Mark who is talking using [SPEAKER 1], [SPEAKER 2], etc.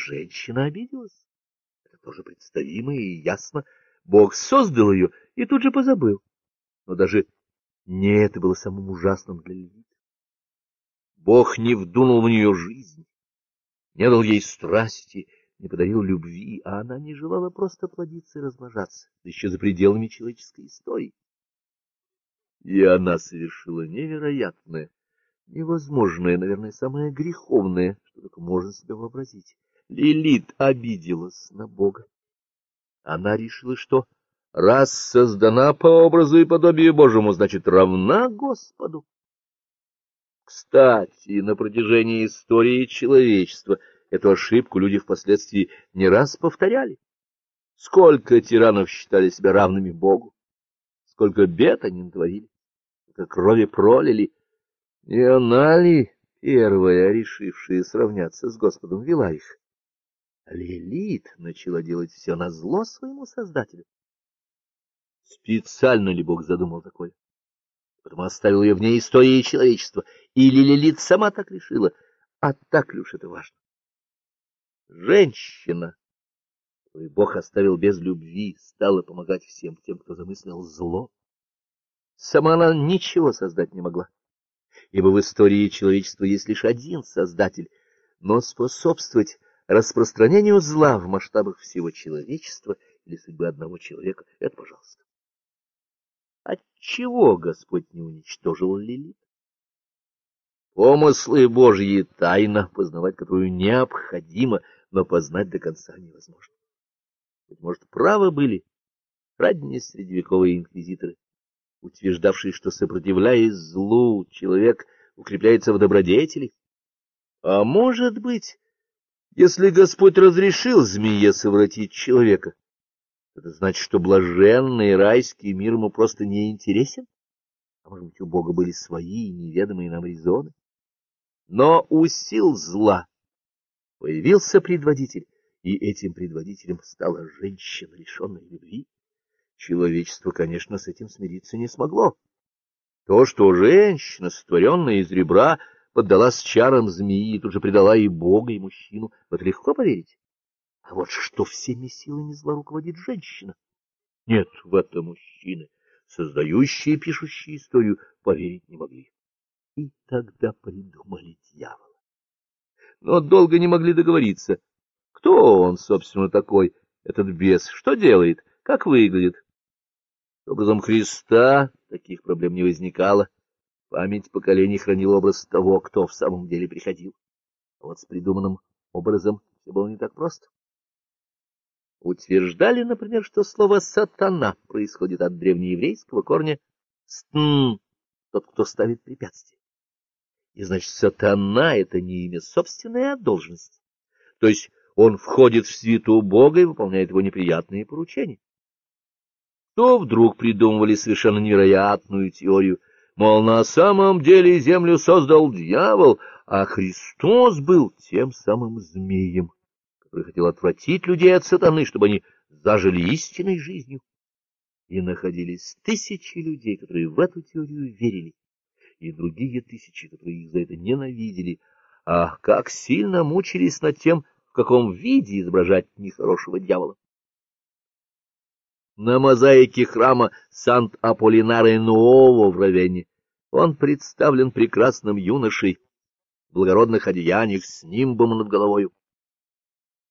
[SPEAKER 1] женщина обиделась. Это тоже представимо и ясно. Бог создал ее и тут же позабыл. Но даже не это было самым ужасным для Лилит. Бог не вдунул в нее жизнь, не дал ей страсти, не подарил любви, а она не желала просто плодиться и размножаться, да еще за пределами человеческой истории. И она совершила невероятное, невозможное, наверное, самое греховное, что только можно себе вообразить. Лилит обиделась на Бога. Она решила, что раз создана по образу и подобию Божьему, значит, равна Господу. Кстати, на протяжении истории человечества эту ошибку люди впоследствии не раз повторяли. Сколько тиранов считали себя равными Богу, сколько бед они натворили, сколько крови пролили. И она ли первая, решившая сравняться с Господом, вела их? Лилит начала делать все на зло своему Создателю. Специально ли Бог задумал такое? Потом оставил ее вне истории человечества, или Лилит сама так решила, а так ли уж это важно? Женщина, которую Бог оставил без любви, стала помогать всем тем, кто замыслил зло. Сама она ничего создать не могла, ибо в истории человечества есть лишь один Создатель, но способствовать распространению зла в масштабах всего человечества или судьбы одного человека — это пожалуйста. Отчего Господь не уничтожил Лилит? Помыслы Божьи — тайна, познавать которую необходимо, но познать до конца невозможно. Быть может, правы были ранние средневековые инквизиторы, утверждавшие, что, сопротивляясь злу, человек укрепляется в добродетели. А может быть, если Господь разрешил змее совратить человека, это значит, что блаженный райский мир ему просто не интересен? А может быть, у Бога были свои неведомые нам резоны? Но у сил зла появился предводитель, и этим предводителем стала женщина, лишенная любви. Человечество, конечно, с этим смириться не смогло. То, что женщина, сотворенная из ребра, поддалась чарам змеи и тут же предала и Бога, и мужчину, вот легко поверить. А вот что всеми силами зла руководит женщина? Нет, в это мужчины, создающие и пишущие историю, поверить не могли. И тогда придумали дьявола. Но долго не могли договориться. Кто он, собственно, такой, этот бес? Что делает? Как выглядит? Образом Христа таких проблем не возникало. Память поколений хранила образ того, кто в самом деле приходил. А вот с придуманным образом все было не так просто. Утверждали, например, что слово «сатана» происходит от древнееврейского корня «стн» — тот, кто ставит препятствие. И значит, сатана — это не имя собственное, а должность. То есть он входит в святу Бога и выполняет его неприятные поручения. То вдруг придумывали совершенно невероятную теорию, мол, на самом деле землю создал дьявол, а Христос был тем самым змеем который хотел отвратить людей от сатаны, чтобы они зажили истинной жизнью. И находились тысячи людей, которые в эту теорию верили, и другие тысячи, которые их за это ненавидели. А как сильно мучились над тем, в каком виде изображать нехорошего дьявола. На мозаике храма Сант-Аполлинаре Нуово в Равенне он представлен прекрасным юношей в благородных одеяниях с нимбом над головою.